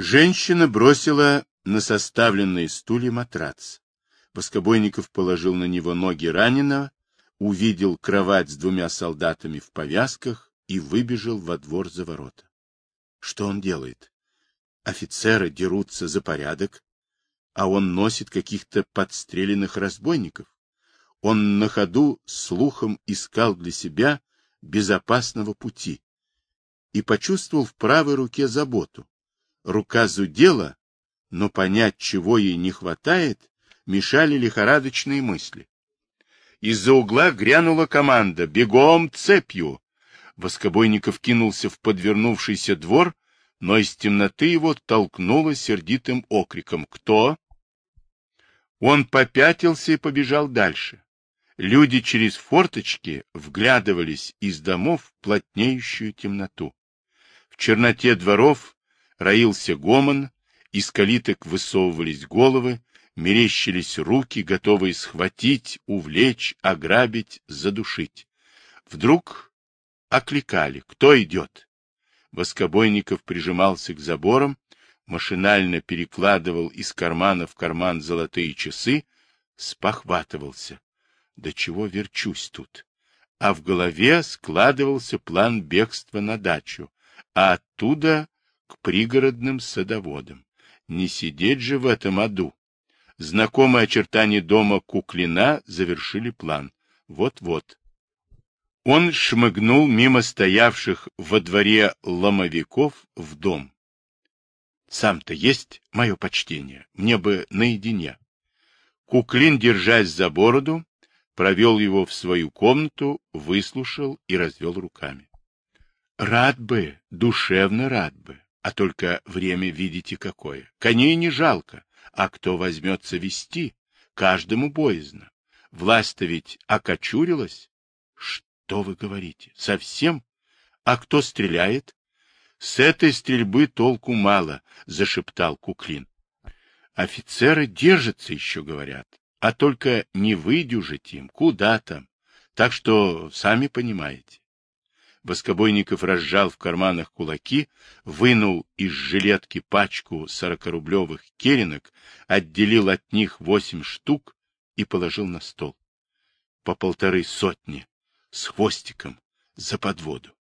Женщина бросила на составленные стулья матрац. Воскобойников положил на него ноги раненого, увидел кровать с двумя солдатами в повязках и выбежал во двор за ворота. Что он делает? Офицеры дерутся за порядок, а он носит каких-то подстреленных разбойников. Он на ходу слухом искал для себя безопасного пути и почувствовал в правой руке заботу. Рука зудела, но понять, чего ей не хватает, мешали лихорадочные мысли. Из-за угла грянула команда «Бегом цепью!». Воскобойников кинулся в подвернувшийся двор, но из темноты его толкнуло сердитым окриком «Кто?». Он попятился и побежал дальше. Люди через форточки вглядывались из домов в плотнеющую темноту. В черноте дворов роился гомон, из калиток высовывались головы, мерещились руки, готовые схватить, увлечь, ограбить, задушить. Вдруг окликали. Кто идет? Воскобойников прижимался к заборам, машинально перекладывал из кармана в карман золотые часы, спохватывался. До чего верчусь тут? А в голове складывался план бегства на дачу, а оттуда к пригородным садоводам. Не сидеть же в этом аду. Знакомые очертания дома Куклина завершили план. Вот-вот. Он шмыгнул мимо стоявших во дворе ломовиков в дом. Сам-то есть мое почтение, мне бы наедине. Куклин, держась за бороду, провел его в свою комнату, выслушал и развел руками. Рад бы, душевно рад бы, а только время видите какое. Коней не жалко, а кто возьмется вести, каждому боязно. Власть-то ведь окочурилась. Что вы говорите? Совсем? А кто стреляет? С этой стрельбы толку мало, зашептал Куклин. Офицеры держатся еще, говорят, а только не выдюжить им, куда там. Так что, сами понимаете. Воскобойников разжал в карманах кулаки, вынул из жилетки пачку сорокарублевых керенок, отделил от них восемь штук и положил на стол. По полторы сотни, с хвостиком, за подводу.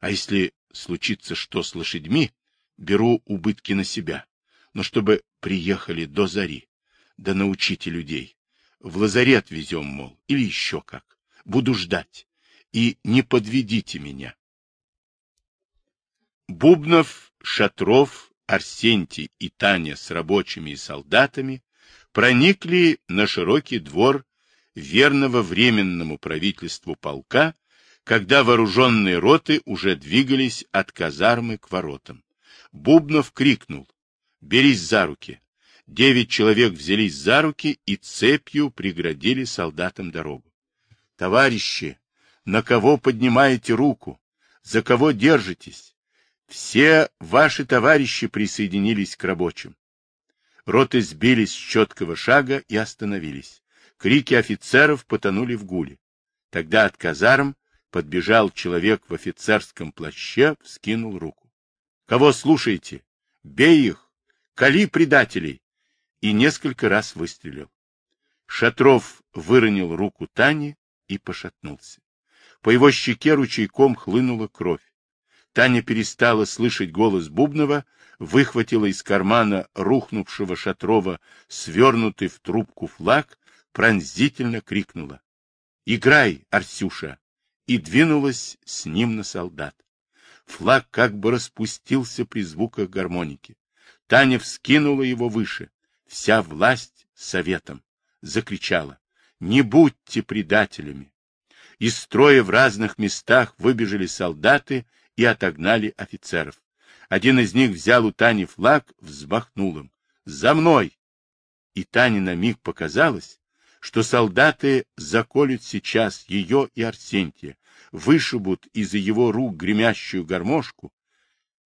А если случится что с лошадьми, беру убытки на себя. Но чтобы приехали до зари, да научите людей. В лазарет везем, мол, или еще как. Буду ждать и не подведите меня. Бубнов, Шатров, Арсентий и Таня с рабочими и солдатами проникли на широкий двор верного временному правительству полка, когда вооруженные роты уже двигались от казармы к воротам. Бубнов крикнул «Берись за руки!» Девять человек взялись за руки и цепью преградили солдатам дорогу. «Товарищи!» На кого поднимаете руку, за кого держитесь. Все ваши товарищи присоединились к рабочим. Роты сбились с четкого шага и остановились. Крики офицеров потонули в гуле. Тогда от казарм подбежал человек в офицерском плаще, вскинул руку. — Кого слушаете? Бей их! Кали предателей! И несколько раз выстрелил. Шатров выронил руку Тани и пошатнулся. По его щеке ручейком хлынула кровь. Таня перестала слышать голос Бубнова, выхватила из кармана рухнувшего Шатрова свернутый в трубку флаг, пронзительно крикнула. — Играй, Арсюша! и двинулась с ним на солдат. Флаг как бы распустился при звуках гармоники. Таня вскинула его выше. Вся власть советом. Закричала. Не будьте предателями. Из строя в разных местах выбежали солдаты и отогнали офицеров. Один из них взял у Тани флаг, взмахнул им. «За мной!» И Тане на миг показалось, что солдаты заколют сейчас ее и Арсентия, вышибут из его рук гремящую гармошку.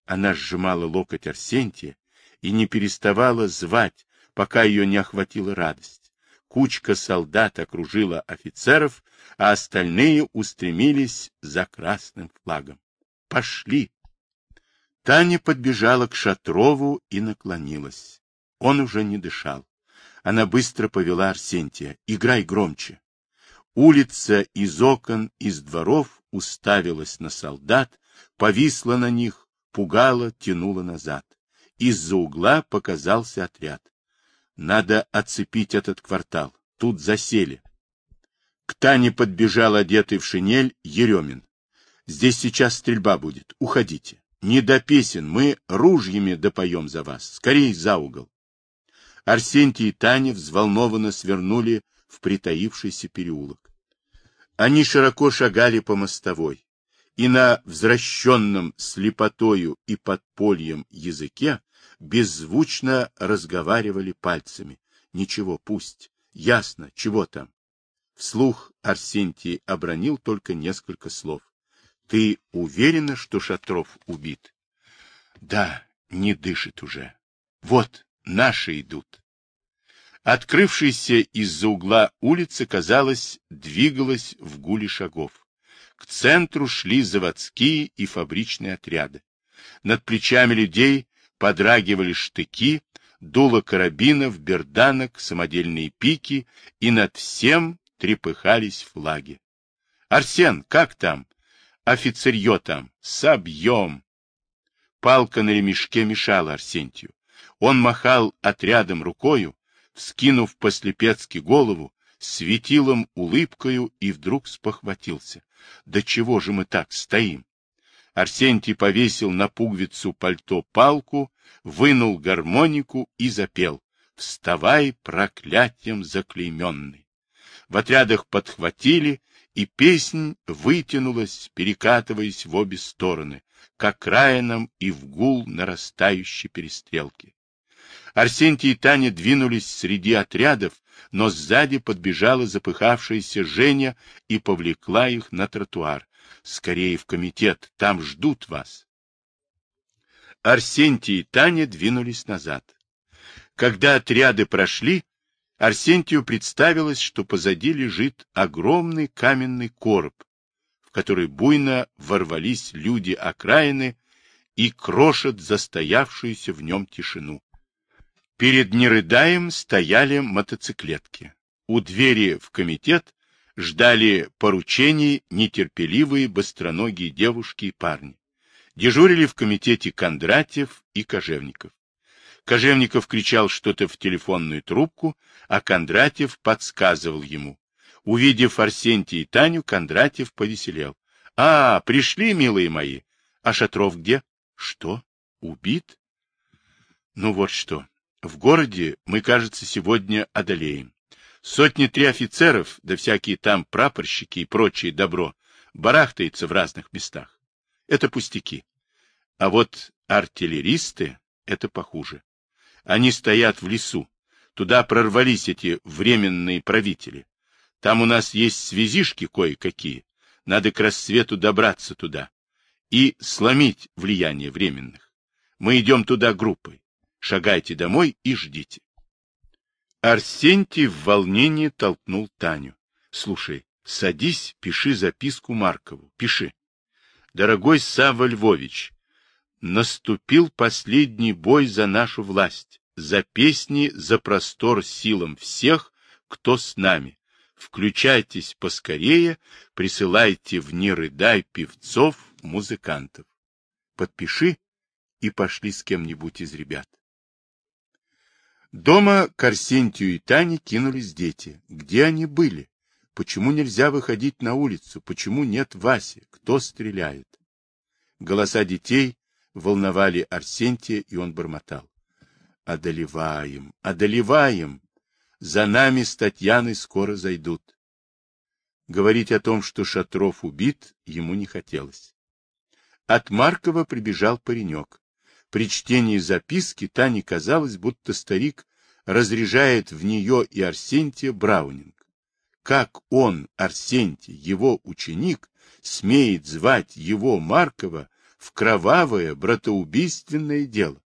Она сжимала локоть Арсентия и не переставала звать, пока ее не охватила радость кучка солдат окружила офицеров, а остальные устремились за красным флагом. Пошли! Таня подбежала к Шатрову и наклонилась. Он уже не дышал. Она быстро повела Арсентия. «Играй громче». Улица из окон, из дворов уставилась на солдат, повисла на них, пугала, тянула назад. Из-за угла показался отряд. Надо оцепить этот квартал. Тут засели. К Тане подбежал одетый в шинель Еремин. Здесь сейчас стрельба будет. Уходите. Не до песен. Мы ружьями допоем за вас. Скорей за угол. Арсентий и Таня взволнованно свернули в притаившийся переулок. Они широко шагали по мостовой, и на взращенном слепотою и подпольем языке беззвучно разговаривали пальцами. Ничего, пусть. Ясно, чего там. Вслух Арсентий обронил только несколько слов. — Ты уверена, что Шатров убит? — Да, не дышит уже. Вот, наши идут. Открывшаяся из-за угла улица, казалось, двигалась в гуле шагов. К центру шли заводские и фабричные отряды. Над плечами людей подрагивали штыки, дуло карабинов, берданок, самодельные пики, и над всем трепыхались флаги. — Арсен, как там? — Офицерье там. Собьем. Палка на ремешке мешала Арсентию. Он махал отрядом рукою, вскинув по-слепецки голову, светилом улыбкою и вдруг спохватился. Да чего же мы так стоим? Арсентий повесил на пуговицу пальто палку, вынул гармонику и запел. «Вставай, проклятием заклейменный!» в отрядах подхватили, и песнь вытянулась, перекатываясь в обе стороны, к окраинам и в гул нарастающей перестрелки. Арсентий и Таня двинулись среди отрядов, но сзади подбежала запыхавшаяся Женя и повлекла их на тротуар. «Скорее в комитет, там ждут вас!» Арсентий и Таня двинулись назад. Когда отряды прошли, Арсентию представилось, что позади лежит огромный каменный короб, в который буйно ворвались люди окраины и крошат застоявшуюся в нем тишину. Перед Нерыдаем стояли мотоциклетки. У двери в комитет ждали поручений нетерпеливые быстроногие девушки и парни. Дежурили в комитете Кондратьев и Кожевников. Кожевников кричал что-то в телефонную трубку, а Кондратьев подсказывал ему. Увидев Арсентия и Таню, Кондратьев повеселел. — А, пришли, милые мои. А Шатров где? — Что? Убит? — Ну вот что. В городе мы, кажется, сегодня одолеем. Сотни-три офицеров, да всякие там прапорщики и прочее добро, барахтается в разных местах. Это пустяки. А вот артиллеристы — это похуже. Они стоят в лесу. Туда прорвались эти временные правители. Там у нас есть связишки кое-какие. Надо к рассвету добраться туда и сломить влияние временных. Мы идем туда группой. Шагайте домой и ждите. Арсентий в волнении толкнул Таню. Слушай, садись, пиши записку Маркову. Пиши. Дорогой Савва Львович, наступил последний бой за нашу власть, за песни, за простор силам всех, кто с нами. Включайтесь поскорее, присылайте в «Не рыдай» певцов, музыкантов. Подпиши и пошли с кем-нибудь из ребят. Дома к Арсентию и Тане кинулись дети. Где они были? Почему нельзя выходить на улицу? Почему нет Васи? Кто стреляет? Голоса детей волновали Арсентия, и он бормотал. Одолеваем, одолеваем. За нами с Татьяной скоро зайдут. Говорить о том, что Шатров убит, ему не хотелось. От Маркова прибежал паренек. При чтении записки Тане казалось, будто старик разряжает в нее и Арсентия Браунинг. Как он, Арсентий, его ученик, смеет звать его Маркова в кровавое братоубийственное дело?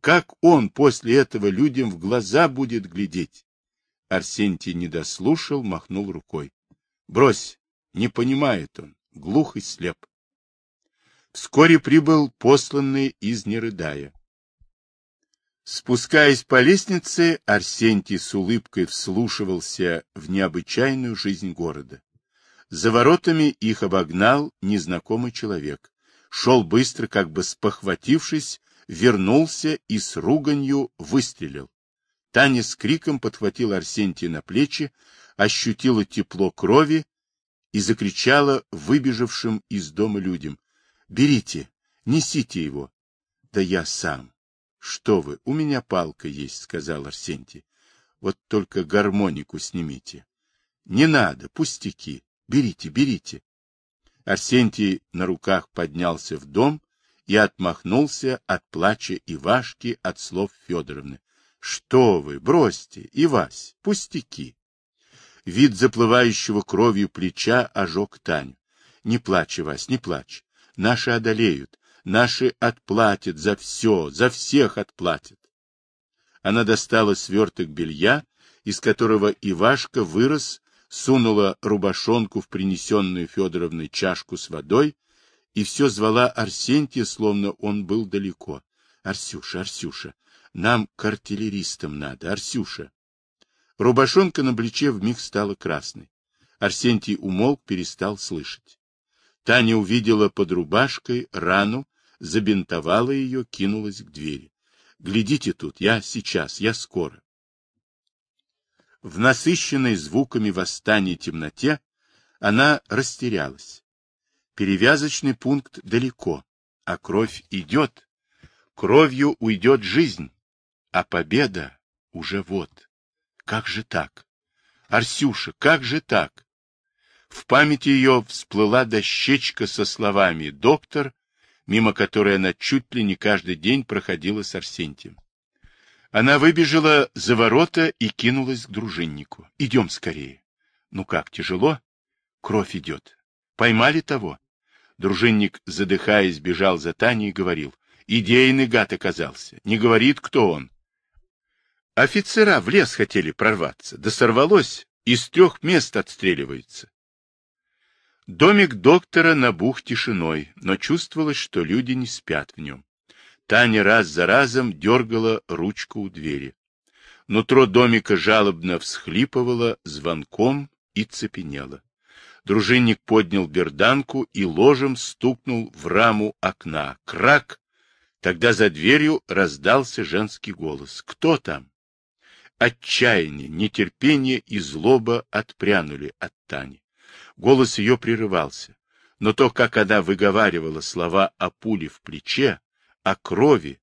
Как он после этого людям в глаза будет глядеть? Арсентий не дослушал, махнул рукой. Брось, не понимает он, глух и слеп. Вскоре прибыл посланный из Нерыдая. Спускаясь по лестнице, Арсентий с улыбкой вслушивался в необычайную жизнь города. За воротами их обогнал незнакомый человек. Шел быстро, как бы спохватившись, вернулся и с руганью выстрелил. Таня с криком подхватила Арсентия на плечи, ощутила тепло крови и закричала выбежавшим из дома людям. — Берите, несите его. — Да я сам. — Что вы, у меня палка есть, — сказал Арсентий. — Вот только гармонику снимите. — Не надо, пустяки. Берите, берите. Арсентий на руках поднялся в дом и отмахнулся от плача Ивашки, от слов Федоровны. — Что вы, бросьте, Ивась, пустяки. Вид заплывающего кровью плеча ожег Таню. — Не плачь, Ивась, не плачь. Наши одолеют, наши отплатят за все, за всех отплатят. Она достала сверток белья, из которого Ивашка вырос, сунула рубашонку в принесенную Федоровной чашку с водой и все звала Арсентия, словно он был далеко. «Арсюша, Арсюша, нам к артиллеристам надо, Арсюша!» Рубашонка на плече вмиг стала красной. Арсентий умолк, перестал слышать. Таня увидела под рубашкой рану, забинтовала ее, кинулась к двери. — Глядите тут, я сейчас, я скоро. В насыщенной звуками восстания темноте она растерялась. Перевязочный пункт далеко, а кровь идет. Кровью уйдет жизнь, а победа уже вот. Как же так? Арсюша, как же так? В памяти ее всплыла дощечка со словами «доктор», мимо которой она чуть ли не каждый день проходила с Арсентием. Она выбежала за ворота и кинулась к дружиннику. «Идем скорее». «Ну как, тяжело?» «Кровь идет». «Поймали того?» Дружинник, задыхаясь, бежал за Таней и говорил. «Идейный гад оказался. Не говорит, кто он». Офицера в лес хотели прорваться, да сорвалось, из трех мест отстреливается. Домик доктора набух тишиной, но чувствовалось, что люди не спят в нем. Таня раз за разом дергала ручку у двери. Нутро домика жалобно всхлипывало звонком и цепенело. Дружинник поднял берданку и ложем стукнул в раму окна. Крак! Тогда за дверью раздался женский голос. «Кто там?» Отчаяние, нетерпение и злоба отпрянули от Тани. Голос ее прерывался, но то, как она выговаривала слова о пуле в плече, о крови,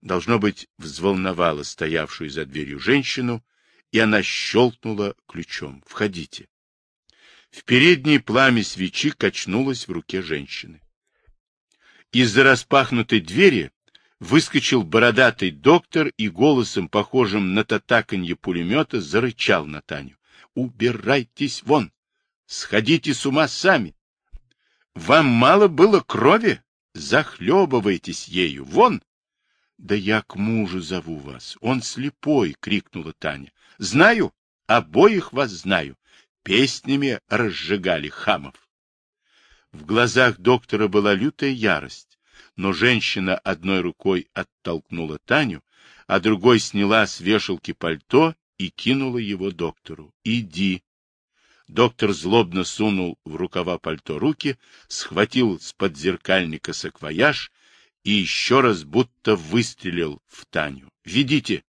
должно быть, взволновало стоявшую за дверью женщину, и она щелкнула ключом. «Входите». В передней пламя свечи качнулось в руке женщины. Из-за распахнутой двери выскочил бородатый доктор и голосом, похожим на татаканье пулемета, зарычал на Таню. «Убирайтесь вон! Сходите с ума сами. Вам мало было крови? Захлебывайтесь ею. Вон! Да я к мужу зову вас. Он слепой, крикнула Таня. Знаю, обоих вас знаю. Песнями разжигали хамов. В глазах доктора была лютая ярость, но женщина одной рукой оттолкнула Таню, а другой сняла с вешалки пальто и кинула его доктору. «Иди, Доктор злобно сунул в рукава пальто руки, схватил с подзеркальника саквояж и еще раз будто выстрелил в Таню. «Ведите!»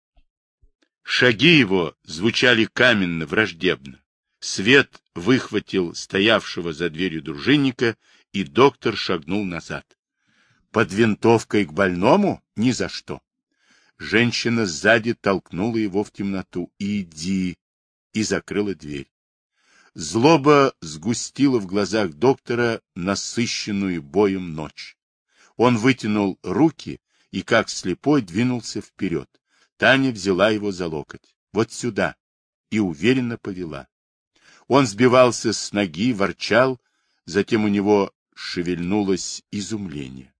Шаги его звучали каменно, враждебно. Свет выхватил стоявшего за дверью дружинника, и доктор шагнул назад. Под винтовкой к больному? Ни за что. Женщина сзади толкнула его в темноту. «Иди!» и закрыла дверь. Злоба сгустила в глазах доктора насыщенную боем ночь. Он вытянул руки и, как слепой, двинулся вперед. Таня взяла его за локоть. Вот сюда. И уверенно повела. Он сбивался с ноги, ворчал, затем у него шевельнулось изумление.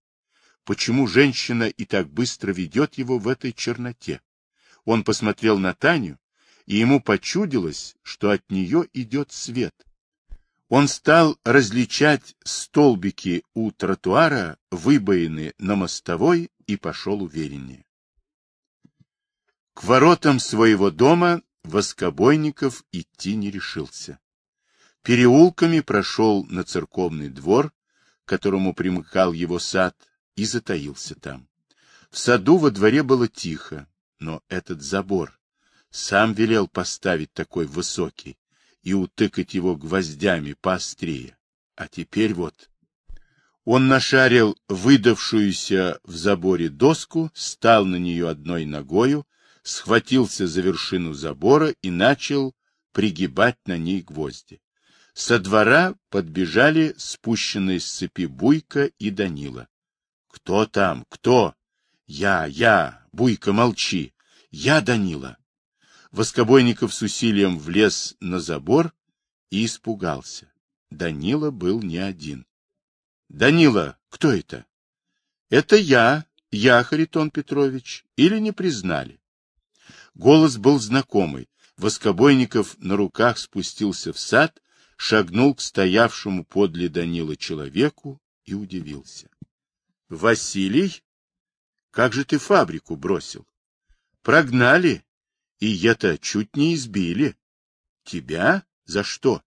Почему женщина и так быстро ведет его в этой черноте? Он посмотрел на Таню и ему почудилось, что от нее идет свет. Он стал различать столбики у тротуара, выбоины на мостовой и пошел увереннее. К воротам своего дома Воскобойников идти не решился. Переулками прошел на церковный двор, к которому примыкал его сад, и затаился там. В саду во дворе было тихо, но этот забор сам велел поставить такой высокий и утыкать его гвоздями поострее. А теперь вот... Он нашарил выдавшуюся в заборе доску, стал на нее одной ногою, схватился за вершину забора и начал пригибать на ней гвозди. Со двора подбежали спущенные с цепи Буйка и Данила. — Кто там? Кто? — Я, я. Буйка, молчи. Я Данила. Воскобойников с усилием влез на забор и испугался. Данила был не один. — Данила, кто это? — Это я, я, Харитон Петрович. Или не признали? Голос был знакомый. Воскобойников на руках спустился в сад, шагнул к стоявшему подле Данила человеку и удивился. — Василий? Как же ты фабрику бросил? Прогнали, и я-то чуть не избили. Тебя? За что?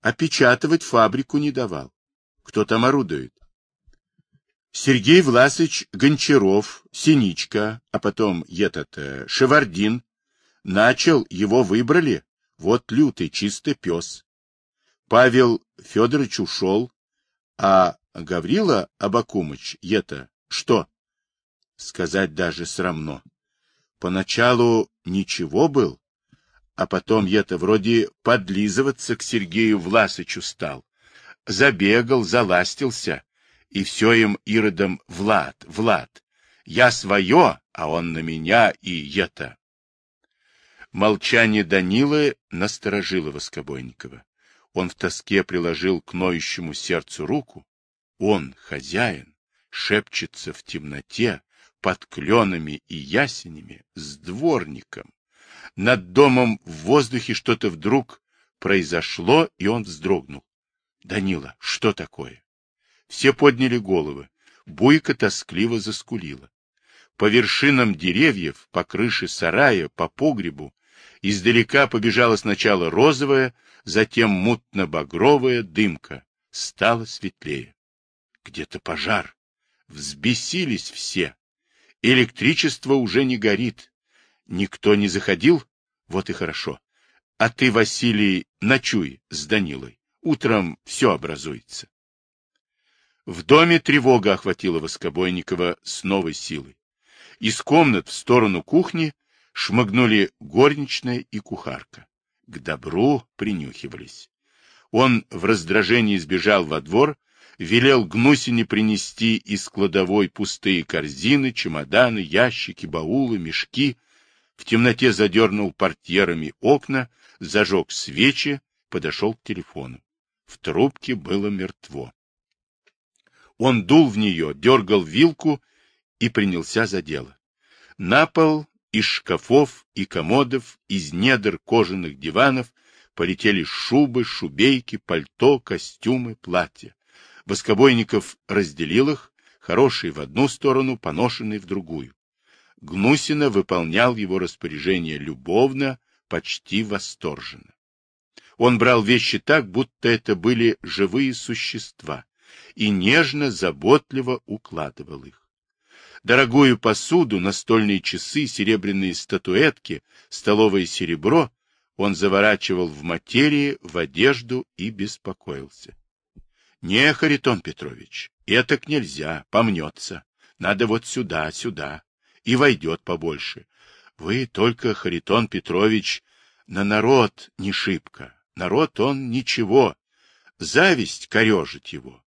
Опечатывать фабрику не давал. Кто там орудует? Сергей Власович Гончаров, Синичка, а потом этот э, Шевардин. Начал, его выбрали. Вот лютый, чистый пес. Павел Федорович ушел, а Гаврила Абакумыч, это что? Сказать даже срамно. Поначалу ничего был, а потом я-то вроде подлизываться к Сергею Власычу стал. Забегал, заластился, и все им иродом Влад, Влад. Я свое, а он на меня и это. Молчание Данилы насторожило Воскобойникова. Он в тоске приложил к ноющему сердцу руку. Он, хозяин, шепчется в темноте, под кленами и ясенями с дворником. Над домом в воздухе что-то вдруг произошло, и он вздрогнул. — Данила, что такое? Все подняли головы. Буйка тоскливо заскулила. По вершинам деревьев, по крыше сарая, по погребу издалека побежала сначала розовая, затем мутно-багровая дымка. Стало светлее. Где-то пожар. Взбесились все. Электричество уже не горит. Никто не заходил? Вот и хорошо. А ты, Василий, ночуй с Данилой. Утром все образуется. В доме тревога охватила Воскобойникова с новой силой. Из комнат в сторону кухни шмыгнули горничная и кухарка. К добру принюхивались. Он в раздражении сбежал во двор, велел Гнусине принести из кладовой пустые корзины, чемоданы, ящики, баулы, мешки, в темноте задернул портьерами окна, зажег свечи, подошел к телефону. В трубке было мертво. Он дул в нее, дергал вилку и принялся за дело. На пол из шкафов и комодов, из недр кожаных диванов полетели шубы, шубейки, пальто, костюмы, платья. Воскобойников разделил их, хороший в одну сторону, поношенный в другую. Гнусина выполнял его распоряжение любовно, почти восторженно. Он брал вещи так, будто это были живые существа, и нежно, заботливо укладывал их. Дорогую посуду, настольные часы, серебряные статуэтки, столовое серебро он заворачивал в материи, в одежду и беспокоился. Не, Харитон Петрович, этак нельзя, помнется. Надо вот сюда, сюда. И войдет побольше. Вы только, Харитон Петрович, на народ не шибко. Народ он ничего. Зависть корежит его.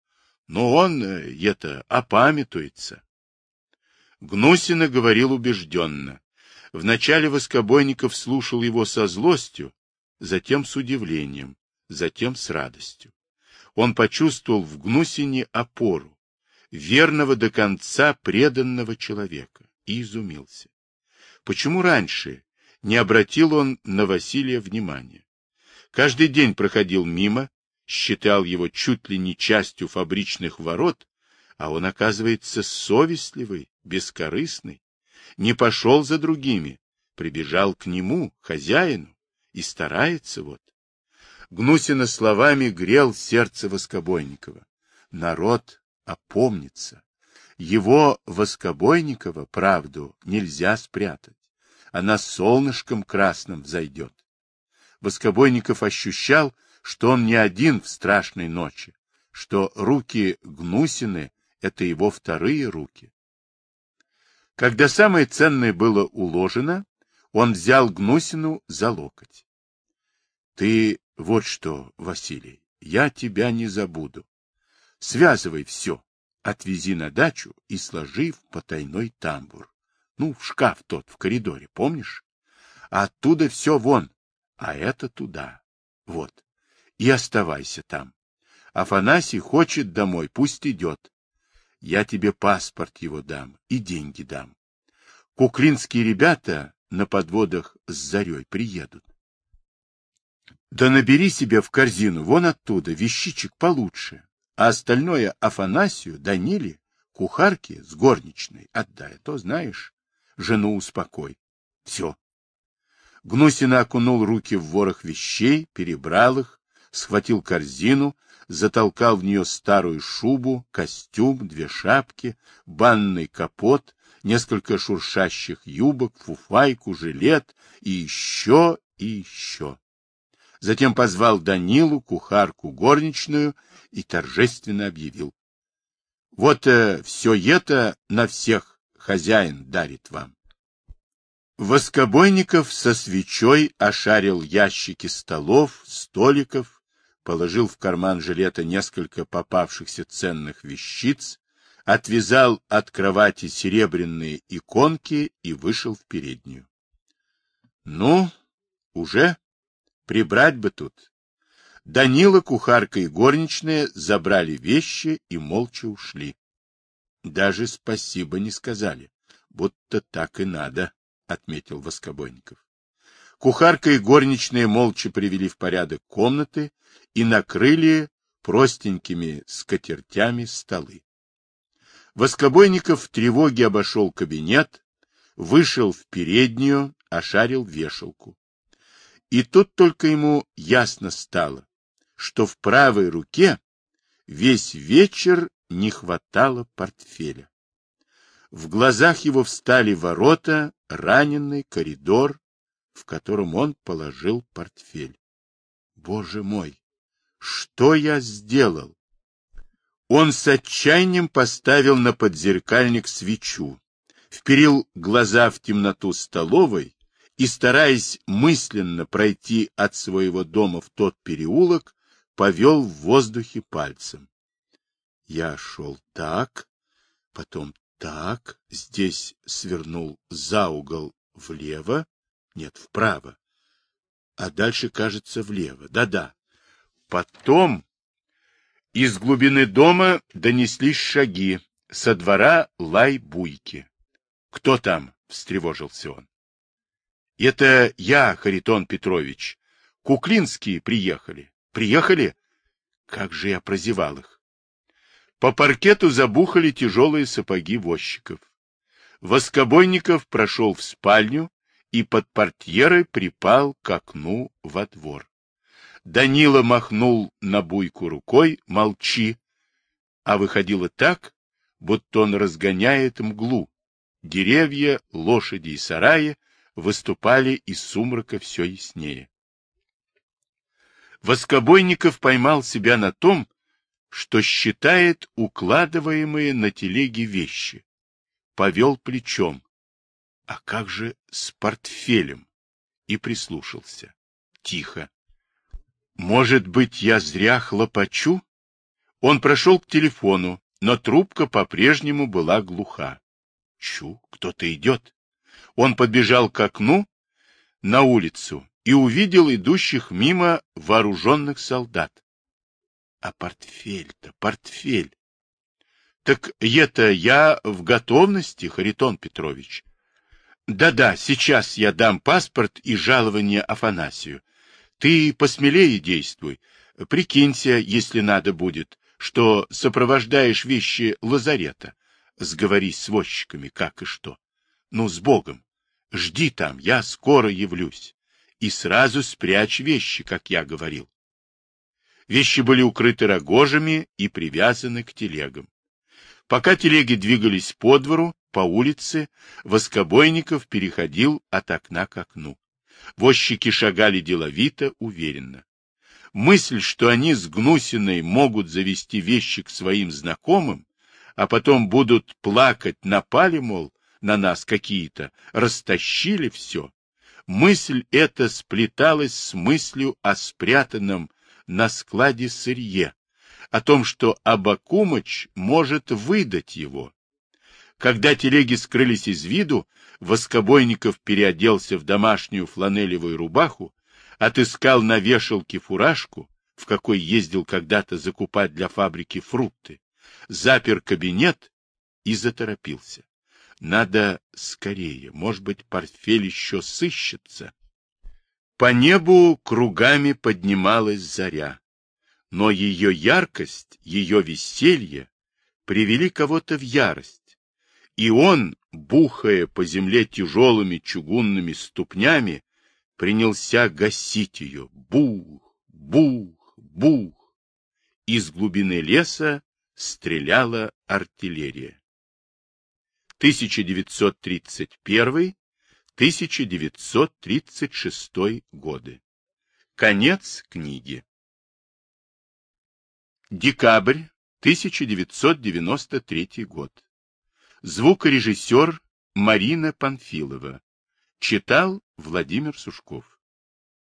Но он, э, это, опамятуется. Гнусина говорил убежденно. Вначале Воскобойников слушал его со злостью, затем с удивлением, затем с радостью он почувствовал в Гнусине опору, верного до конца преданного человека, и изумился. Почему раньше не обратил он на Василия внимания? Каждый день проходил мимо, считал его чуть ли не частью фабричных ворот, а он, оказывается, совестливый, бескорыстный, не пошел за другими, прибежал к нему, хозяину, и старается вот. Гнусина словами грел сердце Воскобойникова. Народ опомнится. Его Воскобойникова правду нельзя спрятать. Она солнышком красным взойдет. Воскобойников ощущал, что он не один в страшной ночи, что руки Гнусины — это его вторые руки. Когда самое ценное было уложено, он взял Гнусину за локоть. — Ты вот что, Василий, я тебя не забуду. Связывай все, отвези на дачу и сложи в потайной тамбур. Ну, в шкаф тот в коридоре, помнишь? Оттуда все вон, а это туда. Вот. И оставайся там. Афанасий хочет домой, пусть идет. Я тебе паспорт его дам и деньги дам. Куклинские ребята на подводах с зарей приедут. Да набери себе в корзину вон оттуда вещичек получше, а остальное Афанасию, Даниле, кухарке с горничной отдай, а то, знаешь, жену успокой. Все. Гнусина окунул руки в ворох вещей, перебрал их, схватил корзину, затолкал в нее старую шубу, костюм, две шапки, банный капот, несколько шуршащих юбок, фуфайку, жилет и еще и еще. Затем позвал Данилу, кухарку, горничную и торжественно объявил. — Вот э, все это на всех хозяин дарит вам. Воскобойников со свечой ошарил ящики столов, столиков, положил в карман жилета несколько попавшихся ценных вещиц, отвязал от кровати серебряные иконки и вышел в переднюю. — Ну, уже? Прибрать бы тут. Данила, кухарка и горничная забрали вещи и молча ушли. Даже спасибо не сказали, будто так и надо, — отметил Воскобойников. Кухарка и горничная молча привели в порядок комнаты и накрыли простенькими скатертями столы. Воскобойников в тревоге обошел кабинет, вышел в переднюю, ошарил вешалку. И тут только ему ясно стало, что в правой руке весь вечер не хватало портфеля. В глазах его встали ворота, раненый коридор, в котором он положил портфель. Боже мой, что я сделал? Он с отчаянием поставил на подзеркальник свечу, вперил глаза в темноту столовой и, стараясь мысленно пройти от своего дома в тот переулок, повел в воздухе пальцем. Я шел так, потом так, здесь свернул за угол влево, нет, вправо, а дальше, кажется, влево. Да-да. Потом из глубины дома донеслись шаги, со двора лай буйки. — Кто там? — встревожился он. Это я, Харитон Петрович. Куклинские приехали. Приехали? Как же я прозевал их. По паркету забухали тяжелые сапоги возчиков. Воскобойников прошел в спальню и под портьерой припал к окну во двор. Данила махнул на буйку рукой, молчи, а выходило так, будто он разгоняет мглу. Деревья, лошади и сараи выступали из сумрака все яснее. Воскобойников поймал себя на том, что считает укладываемые на телеге вещи. Повел плечом. А как же с портфелем? И прислушался. Тихо. Может быть, я зря хлопочу? Он прошел к телефону, но трубка по-прежнему была глуха. Чу, кто-то идет. Он подбежал к окну на улицу и увидел идущих мимо вооруженных солдат. А портфель-то, портфель. Так это я в готовности, Харитон Петрович. Да-да, сейчас я дам паспорт и жалование Афанасию. Ты посмелее действуй. Прикинься, если надо будет, что сопровождаешь вещи лазарета. Сговорись с возчиками, как и что. Ну, с Богом. Жди там, я скоро явлюсь. И сразу спрячь вещи, как я говорил. Вещи были укрыты рогожами и привязаны к телегам. Пока телеги двигались по двору, по улице, Воскобойников переходил от окна к окну. Возчики шагали деловито, уверенно. Мысль, что они с Гнусиной могут завести вещи к своим знакомым, а потом будут плакать, напали, мол, на нас какие-то, растащили все. Мысль эта сплеталась с мыслью о спрятанном на складе сырье, о том, что Абакумыч может выдать его. Когда телеги скрылись из виду, Воскобойников переоделся в домашнюю фланелевую рубаху, отыскал на вешалке фуражку, в какой ездил когда-то закупать для фабрики фрукты, запер кабинет и заторопился. Надо скорее, может быть, портфель еще сыщется. По небу кругами поднималась заря, но ее яркость, ее веселье привели кого-то в ярость, и он, бухая по земле тяжелыми чугунными ступнями, принялся гасить ее. Бух, бух, бух. Из глубины леса стреляла артиллерия. 1931 1936 годы. Конец книги. Декабрь 1993 год. Звукорежиссер Марина Панфилова. Читал Владимир Сушков.